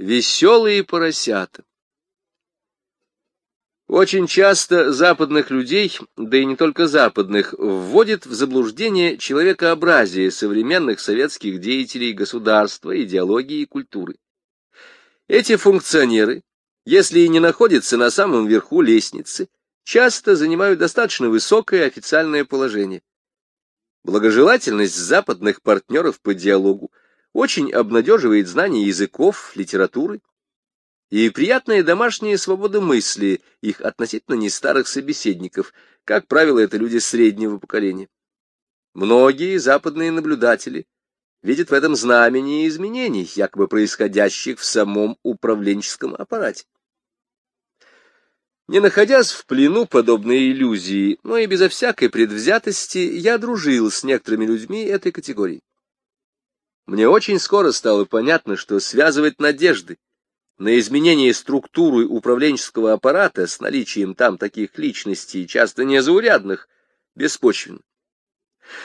Веселые поросята. Очень часто западных людей, да и не только западных, вводит в заблуждение человекообразие современных советских деятелей государства, идеологии и культуры. Эти функционеры, если и не находятся на самом верху лестницы, часто занимают достаточно высокое официальное положение. Благожелательность западных партнеров по диалогу очень обнадеживает знание языков, литературы, и приятная домашняя свобода мысли их относительно нестарых собеседников, как правило, это люди среднего поколения. Многие западные наблюдатели видят в этом знамение изменений, якобы происходящих в самом управленческом аппарате. Не находясь в плену подобной иллюзии, но и безо всякой предвзятости, я дружил с некоторыми людьми этой категории. Мне очень скоро стало понятно, что связывать надежды, на изменение структуры управленческого аппарата с наличием там таких личностей, часто незаурядных, беспочвенно.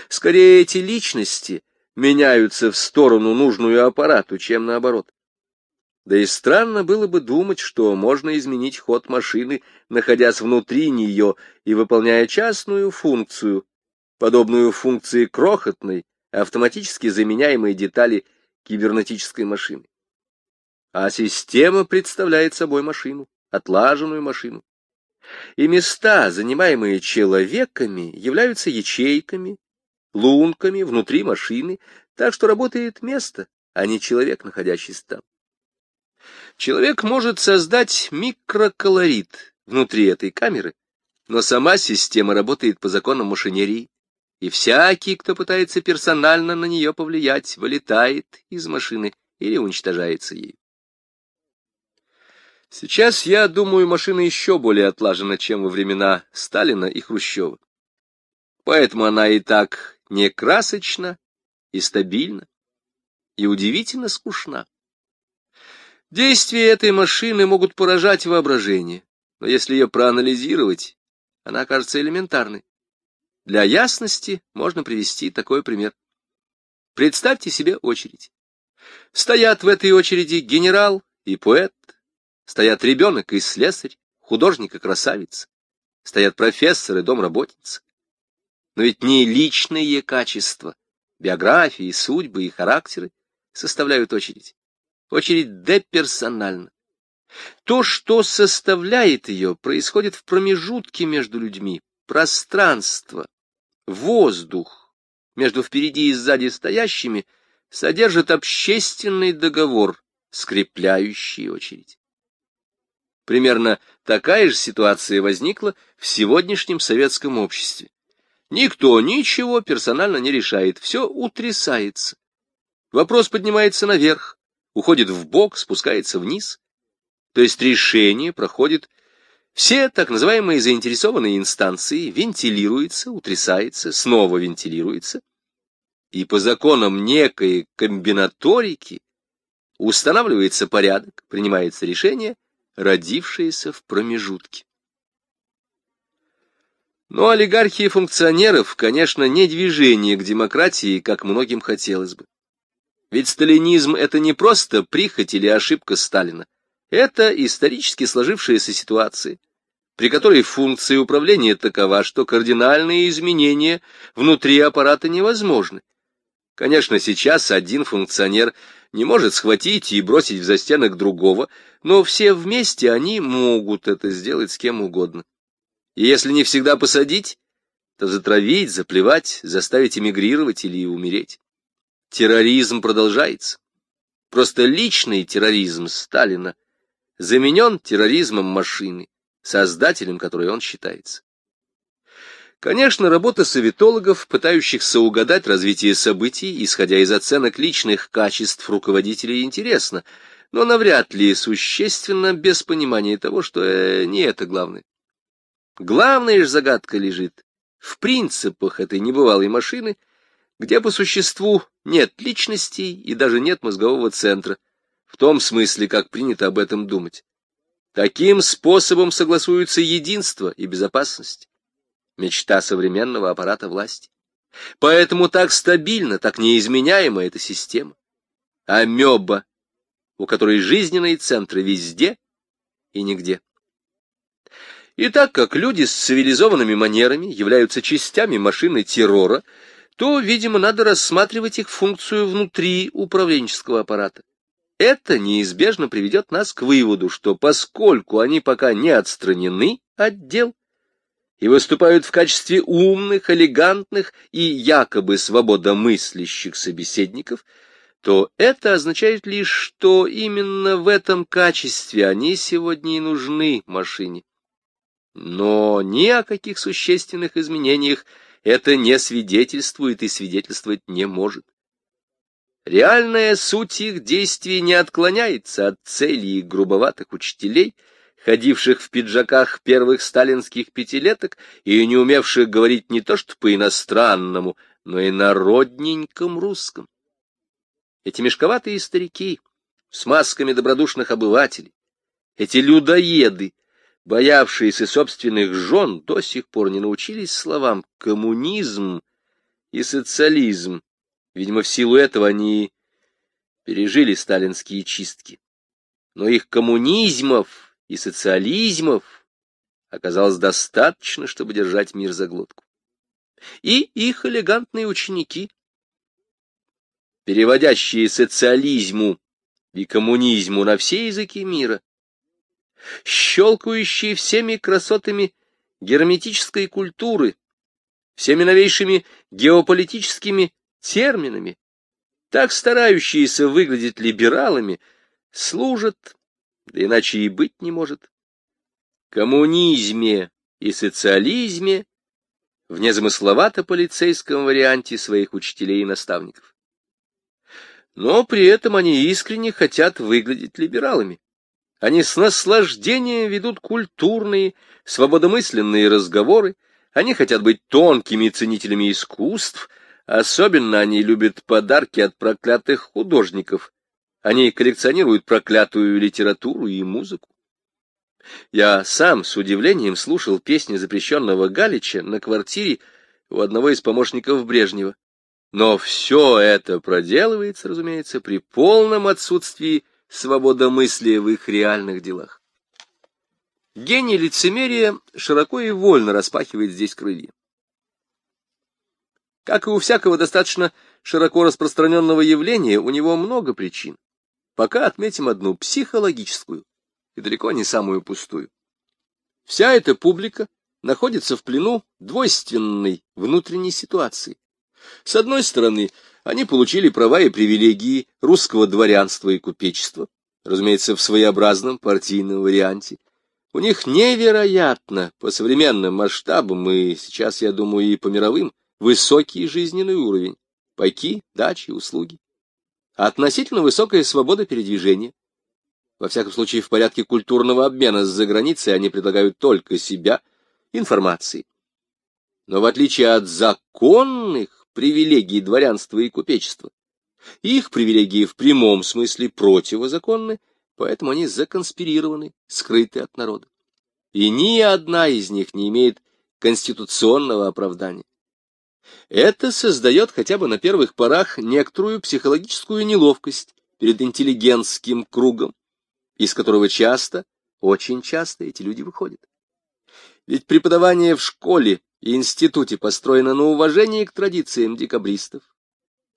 Скорее, эти личности меняются в сторону нужную аппарату, чем наоборот. Да и странно было бы думать, что можно изменить ход машины, находясь внутри нее и выполняя частную функцию, подобную функции крохотной, автоматически заменяемой детали кибернетической машины а система представляет собой машину, отлаженную машину. И места, занимаемые человеками, являются ячейками, лунками внутри машины, так что работает место, а не человек, находящийся там. Человек может создать микроколорит внутри этой камеры, но сама система работает по законам машинерии, и всякий, кто пытается персонально на нее повлиять, вылетает из машины или уничтожается ею. Сейчас, я думаю, машина еще более отлажена, чем во времена Сталина и Хрущева. Поэтому она и так не красочна, и стабильна, и удивительно скучна. Действия этой машины могут поражать воображение, но если ее проанализировать, она окажется элементарной. Для ясности можно привести такой пример. Представьте себе очередь. Стоят в этой очереди генерал и поэт, Стоят ребенок и слесарь, художник и красавица. Стоят профессор и домработница. Но ведь не личные качества, биографии, судьбы и характеры составляют очередь. Очередь деперсональна. То, что составляет ее, происходит в промежутке между людьми, пространство, воздух между впереди и сзади стоящими содержит общественный договор, скрепляющий очередь. Примерно такая же ситуация возникла в сегодняшнем советском обществе. Никто ничего персонально не решает, все утрясается. Вопрос поднимается наверх, уходит в бок, спускается вниз. То есть решение проходит все так называемые заинтересованные инстанции, вентилируется, утрясается, снова вентилируется. И по законам некой комбинаторики устанавливается порядок, принимается решение, родившееся в промежутке. Но олигархия функционеров, конечно, не движение к демократии, как многим хотелось бы. Ведь сталинизм — это не просто прихоть или ошибка Сталина. Это исторически сложившаяся ситуация, при которой функция управления такова, что кардинальные изменения внутри аппарата невозможны. Конечно, сейчас один функционер не может схватить и бросить в застенок другого, но все вместе они могут это сделать с кем угодно. И если не всегда посадить, то затравить, заплевать, заставить эмигрировать или умереть. Терроризм продолжается. Просто личный терроризм Сталина заменен терроризмом машины, создателем которой он считается. Конечно, работа советологов, пытающихся угадать развитие событий, исходя из оценок личных качеств руководителей, интересна, но навряд ли существенно без понимания того, что э, не это главное. Главная же загадка лежит в принципах этой небывалой машины, где по существу нет личностей и даже нет мозгового центра, в том смысле, как принято об этом думать. Таким способом согласуются единство и безопасность мечта современного аппарата власти. Поэтому так стабильна, так неизменяема эта система. Амеба у которой жизненные центры везде и нигде. И так как люди с цивилизованными манерами являются частями машины террора, то, видимо, надо рассматривать их функцию внутри управленческого аппарата. Это неизбежно приведет нас к выводу, что поскольку они пока не отстранены от дел и выступают в качестве умных, элегантных и якобы свободомыслящих собеседников, то это означает лишь, что именно в этом качестве они сегодня и нужны машине. Но ни о каких существенных изменениях это не свидетельствует и свидетельствовать не может. Реальная суть их действий не отклоняется от целей грубоватых учителей, ходивших в пиджаках первых сталинских пятилеток и не умевших говорить не то что по-иностранному, но и на родненьком русском. Эти мешковатые старики с масками добродушных обывателей, эти людоеды, боявшиеся собственных жен, до сих пор не научились словам «коммунизм» и «социализм». Видимо, в силу этого они пережили сталинские чистки. Но их коммунизмов и социализмов оказалось достаточно, чтобы держать мир за глотку. И их элегантные ученики, переводящие социализму и коммунизму на все языки мира, щелкающие всеми красотами герметической культуры, всеми новейшими геополитическими терминами, так старающиеся выглядеть либералами, служат, да иначе и быть не может, коммунизме и социализме в незамысловато-полицейском варианте своих учителей и наставников. Но при этом они искренне хотят выглядеть либералами. Они с наслаждением ведут культурные, свободомысленные разговоры, они хотят быть тонкими ценителями искусств, особенно они любят подарки от проклятых художников, они коллекционируют проклятую литературу и музыку. Я сам с удивлением слушал песни запрещенного Галича на квартире у одного из помощников Брежнева. Но все это проделывается, разумеется, при полном отсутствии свободомыслия в их реальных делах. Гений лицемерия широко и вольно распахивает здесь крылья. Как и у всякого достаточно широко распространенного явления, у него много причин. Пока отметим одну, психологическую, и далеко не самую пустую. Вся эта публика находится в плену двойственной внутренней ситуации. С одной стороны, они получили права и привилегии русского дворянства и купечества, разумеется, в своеобразном партийном варианте. У них невероятно, по современным масштабам и сейчас, я думаю, и по мировым, высокий жизненный уровень, пайки, дачи, услуги. относительно высокая свобода передвижения. Во всяком случае, в порядке культурного обмена с заграницей они предлагают только себя, информации. Но в отличие от законных, привилегии дворянства и купечества. Их привилегии в прямом смысле противозаконны, поэтому они законспирированы, скрыты от народа. И ни одна из них не имеет конституционного оправдания. Это создает хотя бы на первых порах некоторую психологическую неловкость перед интеллигентским кругом, из которого часто, очень часто эти люди выходят. Ведь преподавание в школе и институте построено на уважении к традициям декабристов.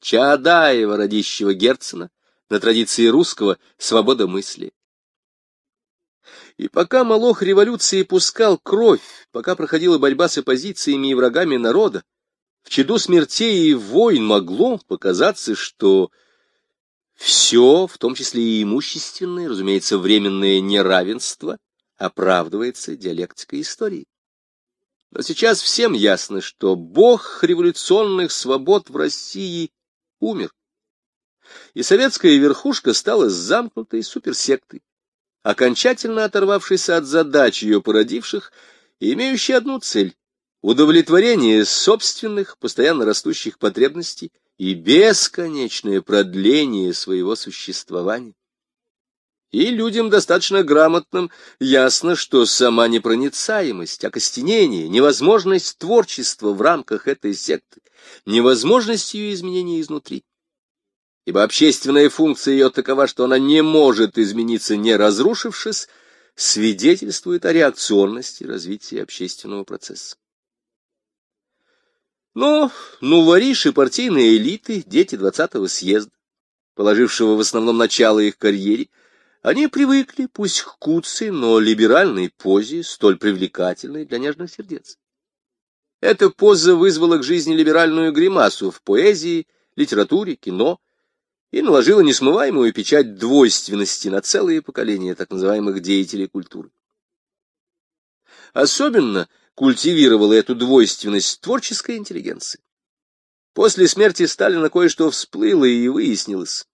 Чаадаева, родищего Герцена, на традиции русского свободомыслия. И пока Молох революции пускал кровь, пока проходила борьба с оппозициями и врагами народа, в чаду смертей и войн могло показаться, что все, в том числе и имущественное, разумеется, временное неравенство, оправдывается диалектикой истории. Но сейчас всем ясно, что бог революционных свобод в России умер. И советская верхушка стала замкнутой суперсектой, окончательно оторвавшейся от задач ее породивших и имеющей одну цель — удовлетворение собственных, постоянно растущих потребностей и бесконечное продление своего существования. И людям достаточно грамотным ясно, что сама непроницаемость, окостенение, невозможность творчества в рамках этой секты, невозможность ее изменения изнутри. ибо общественная функция ее такова, что она не может измениться, не разрушившись, свидетельствует о реакционности развития общественного процесса. Но нувариш и партийные элиты, дети двадцатого съезда, положившего в основном начало их карьере, они привыкли, пусть к куцей, но либеральной позе, столь привлекательной для нежных сердец. Эта поза вызвала к жизни либеральную гримасу в поэзии, литературе, кино и наложила несмываемую печать двойственности на целые поколения так называемых деятелей культуры. Особенно культивировала эту двойственность творческой интеллигенции. После смерти Сталина кое-что всплыло и выяснилось.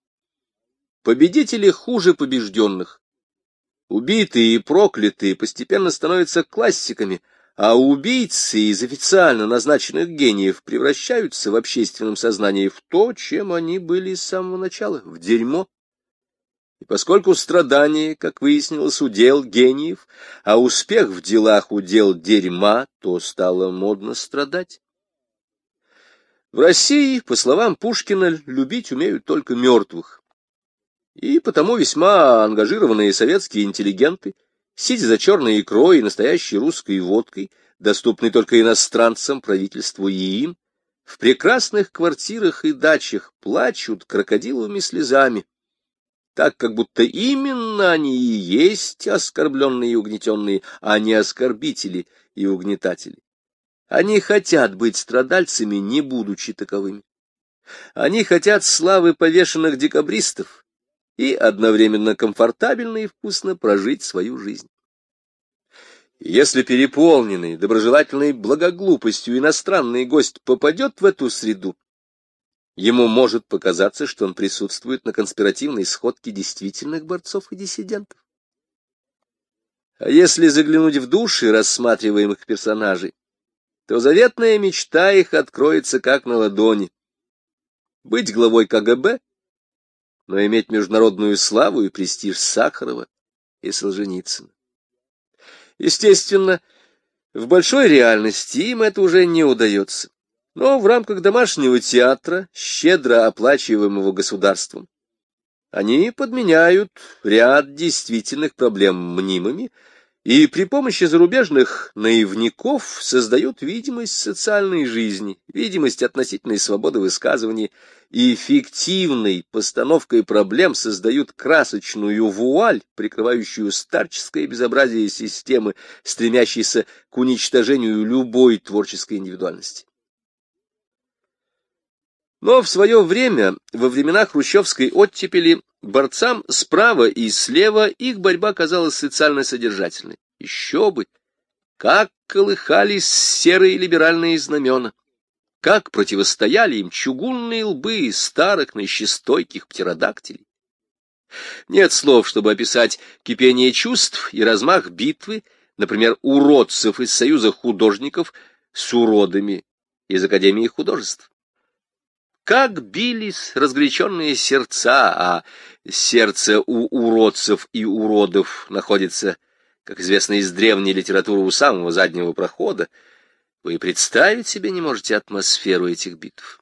Победители хуже побежденных. Убитые и проклятые постепенно становятся классиками, а убийцы из официально назначенных гениев превращаются в общественном сознании в то, чем они были с самого начала, в дерьмо. И поскольку страдание, как выяснилось, удел гениев, а успех в делах удел дерьма, то стало модно страдать. В России, по словам Пушкина, любить умеют только мертвых. И потому весьма ангажированные советские интеллигенты, сидя за черной икрой и настоящей русской водкой, доступной только иностранцам, правительству и им, в прекрасных квартирах и дачах плачут крокодиловыми слезами, так как будто именно они и есть оскорбленные и угнетенные, а не оскорбители и угнетатели. Они хотят быть страдальцами, не будучи таковыми. Они хотят славы повешенных декабристов и одновременно комфортабельно и вкусно прожить свою жизнь. Если переполненный, доброжелательной благоглупостью иностранный гость попадет в эту среду, Ему может показаться, что он присутствует на конспиративной сходке действительных борцов и диссидентов. А если заглянуть в души рассматриваемых персонажей, то заветная мечта их откроется как на ладони. Быть главой КГБ, но иметь международную славу и престиж Сахарова и Солженицына. Естественно, в большой реальности им это уже не удается но в рамках домашнего театра, щедро оплачиваемого государством. Они подменяют ряд действительных проблем мнимыми и при помощи зарубежных наивников создают видимость социальной жизни, видимость относительной свободы высказываний и фиктивной постановкой проблем создают красочную вуаль, прикрывающую старческое безобразие системы, стремящейся к уничтожению любой творческой индивидуальности. Но в свое время, во времена хрущевской оттепели, борцам справа и слева их борьба казалась социально содержательной. Еще бы! Как колыхались серые либеральные знамена! Как противостояли им чугунные лбы старых нищестойких птеродактилей! Нет слов, чтобы описать кипение чувств и размах битвы, например, уродцев из Союза художников с уродами из Академии художеств. Как бились разгоряченные сердца, а сердце у уродцев и уродов находится, как известно из древней литературы, у самого заднего прохода, вы представить себе не можете атмосферу этих битв.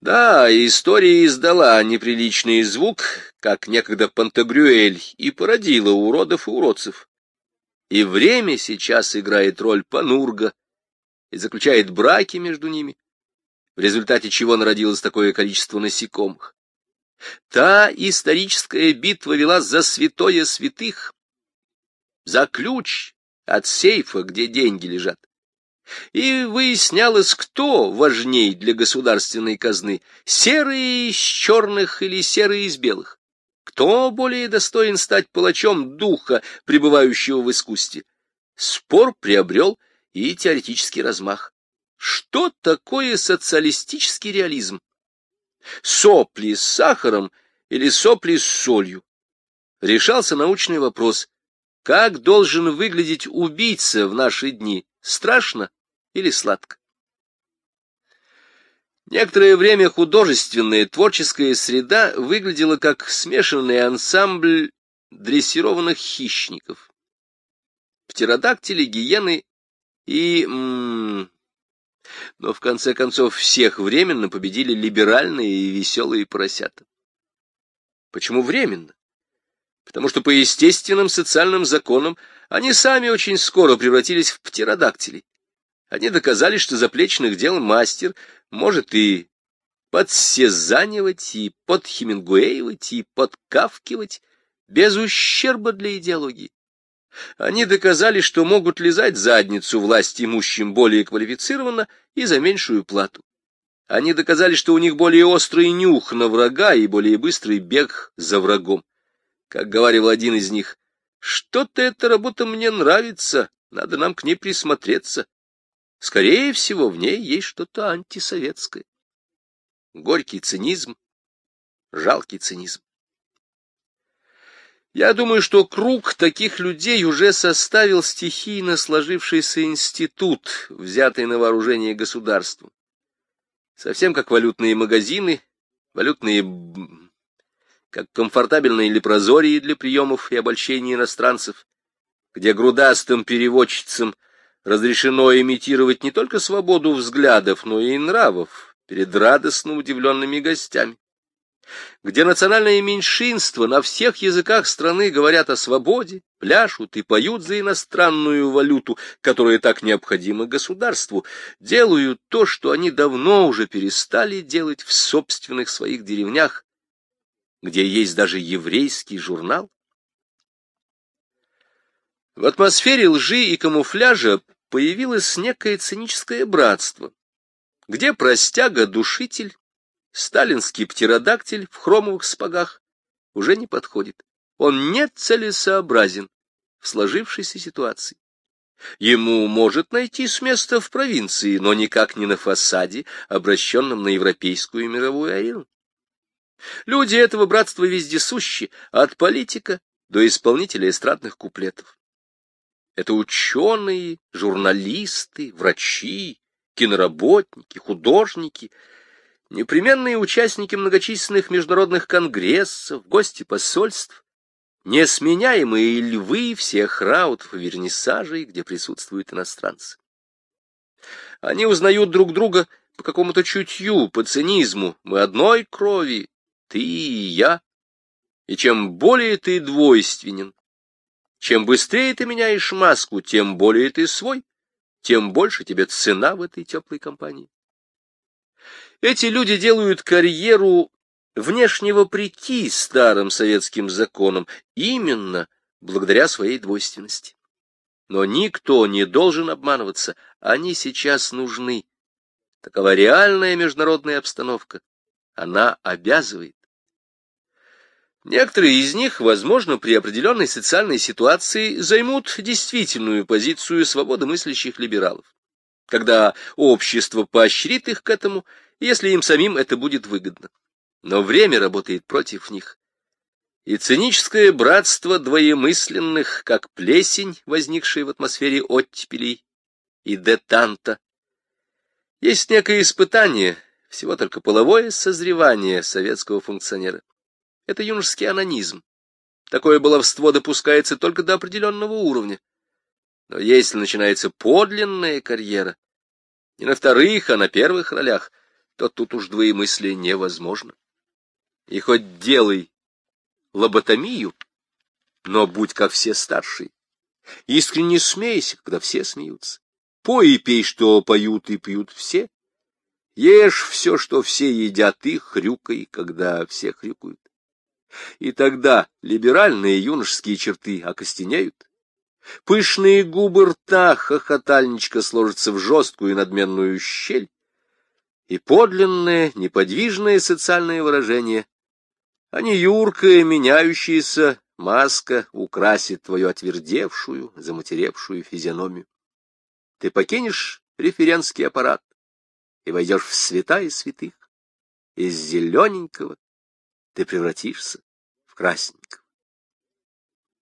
Да, история издала неприличный звук, как некогда Пантагрюэль, и породила уродов и уродцев. И время сейчас играет роль панурга и заключает браки между ними в результате чего народилось такое количество насекомых. Та историческая битва вела за святое святых, за ключ от сейфа, где деньги лежат. И выяснялось, кто важней для государственной казны, серые из черных или серые из белых. Кто более достоин стать палачом духа, пребывающего в искусстве? Спор приобрел и теоретический размах. Что такое социалистический реализм? Сопли с сахаром или сопли с солью? Решался научный вопрос. Как должен выглядеть убийца в наши дни? Страшно или сладко? Некоторое время художественная творческая среда выглядела как смешанный ансамбль дрессированных хищников. Птеродактили, гиены и... М Но в конце концов всех временно победили либеральные и веселые поросята. Почему временно? Потому что по естественным социальным законам они сами очень скоро превратились в птеродактилей. Они доказали, что заплечных дел мастер может и подсезанивать, и подхемингуэевать, и подкавкивать, без ущерба для идеологии. Они доказали, что могут лизать задницу власть имущим более квалифицированно и за меньшую плату. Они доказали, что у них более острый нюх на врага и более быстрый бег за врагом. Как говорил один из них, «Что-то эта работа мне нравится, надо нам к ней присмотреться. Скорее всего, в ней есть что-то антисоветское». Горький цинизм, жалкий цинизм. Я думаю, что круг таких людей уже составил стихийно сложившийся институт, взятый на вооружение государством. Совсем как валютные магазины, валютные... как комфортабельные лепрозории для приемов и обольщения иностранцев, где грудастым переводчицам разрешено имитировать не только свободу взглядов, но и нравов перед радостно удивленными гостями где национальные меньшинства на всех языках страны говорят о свободе, пляшут и поют за иностранную валюту, которая так необходима государству, делают то, что они давно уже перестали делать в собственных своих деревнях, где есть даже еврейский журнал. В атмосфере лжи и камуфляжа появилось некое циническое братство, где простяга-душитель сталинский птеродактиль в хромовых спагах уже не подходит. Он не целесообразен в сложившейся ситуации. Ему может найти место в провинции, но никак не на фасаде, обращенном на европейскую и мировую арену. Люди этого братства вездесущи, от политика до исполнителя эстрадных куплетов. Это ученые, журналисты, врачи, киноработники, художники — непременные участники многочисленных международных конгрессов, гости посольств, несменяемые львы всех раутов и вернисажей, где присутствуют иностранцы. Они узнают друг друга по какому-то чутью, по цинизму. Мы одной крови, ты и я. И чем более ты двойственен, чем быстрее ты меняешь маску, тем более ты свой, тем больше тебе цена в этой теплой компании. Эти люди делают карьеру внешне вопреки старым советским законам, именно благодаря своей двойственности. Но никто не должен обманываться, они сейчас нужны. Такова реальная международная обстановка. Она обязывает. Некоторые из них, возможно, при определенной социальной ситуации займут действительную позицию свободомыслящих либералов. Когда общество поощрит их к этому если им самим это будет выгодно. Но время работает против них. И циническое братство двоемысленных, как плесень, возникшая в атмосфере оттепелей и детанта, есть некое испытание, всего только половое созревание советского функционера. Это юношеский анонизм. Такое баловство допускается только до определенного уровня. Но если начинается подлинная карьера, не на вторых, а на первых ролях — то тут уж двоемыслие невозможно. И хоть делай лоботомию, но будь как все старшие. Искренне смейся, когда все смеются. Пой и пей, что поют и пьют все. Ешь все, что все едят, и хрюкай, когда все хрюкают. И тогда либеральные юношеские черты окостенеют. Пышные губы рта хохотальничка сложатся в жесткую и надменную щель, и подлинное, неподвижное социальное выражение, а не юркая, меняющаяся маска украсит твою отвердевшую, заматеревшую физиономию. Ты покинешь референский аппарат и войдешь в святая святых. Из зелененького ты превратишься в красненького.